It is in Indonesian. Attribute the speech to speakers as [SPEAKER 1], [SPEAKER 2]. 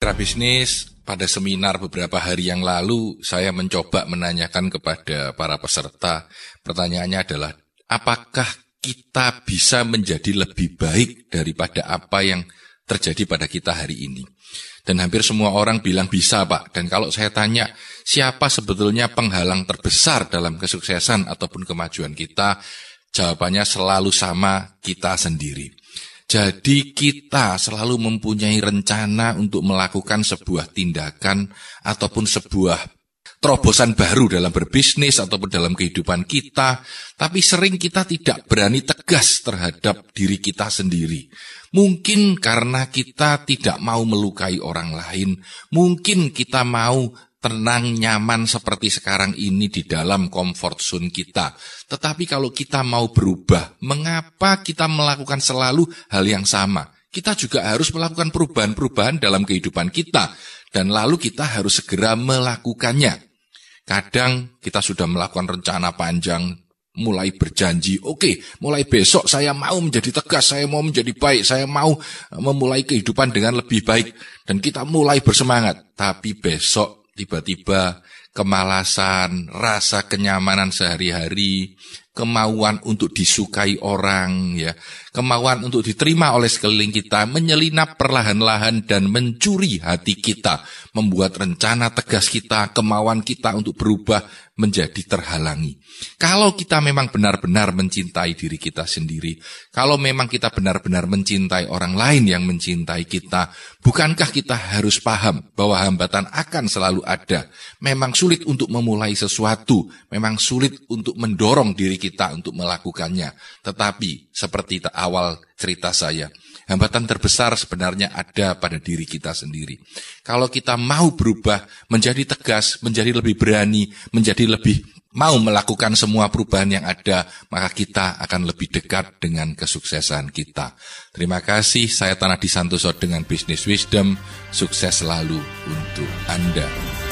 [SPEAKER 1] Mitra bisnis pada seminar beberapa hari yang lalu saya mencoba menanyakan kepada para peserta pertanyaannya adalah apakah kita bisa menjadi lebih baik daripada apa yang terjadi pada kita hari ini. Dan hampir semua orang bilang bisa Pak. Dan kalau saya tanya siapa sebetulnya penghalang terbesar dalam kesuksesan ataupun kemajuan kita, jawabannya selalu sama kita sendiri. Jadi kita selalu mempunyai rencana untuk melakukan sebuah tindakan ataupun sebuah terobosan baru dalam berbisnis ataupun dalam kehidupan kita, tapi sering kita tidak berani tegas terhadap diri kita sendiri. Mungkin karena kita tidak mau melukai orang lain, mungkin kita mau tenang, nyaman seperti sekarang ini di dalam comfort zone kita. Tetapi kalau kita mau berubah, mengapa kita melakukan selalu hal yang sama? Kita juga harus melakukan perubahan-perubahan dalam kehidupan kita. Dan lalu kita harus segera melakukannya. Kadang kita sudah melakukan rencana panjang, mulai berjanji, oke, okay, mulai besok saya mau menjadi tegas, saya mau menjadi baik, saya mau memulai kehidupan dengan lebih baik. Dan kita mulai bersemangat. Tapi besok tiba-tiba kemalasan, rasa kenyamanan sehari-hari, kemauan untuk disukai orang, ya, kemauan untuk diterima oleh sekeliling kita, menyelinap perlahan-lahan dan mencuri hati kita, membuat rencana tegas kita, kemauan kita untuk berubah menjadi terhalangi. Kalau kita memang benar-benar mencintai diri kita sendiri, kalau memang kita benar-benar mencintai orang lain yang mencintai kita, bukankah kita harus paham bahwa hambatan akan selalu ada? Memang sulit untuk memulai sesuatu, memang sulit untuk mendorong diri kita untuk melakukannya. Tetapi seperti awal cerita saya, hambatan terbesar sebenarnya ada pada diri kita sendiri. Kalau kita mau berubah, menjadi tegas, menjadi lebih berani, menjadi lebih mau melakukan semua perubahan yang ada, maka kita akan lebih dekat dengan kesuksesan kita. Terima kasih, saya Tanah Disantoso dengan Business Wisdom. Sukses selalu untuk Anda.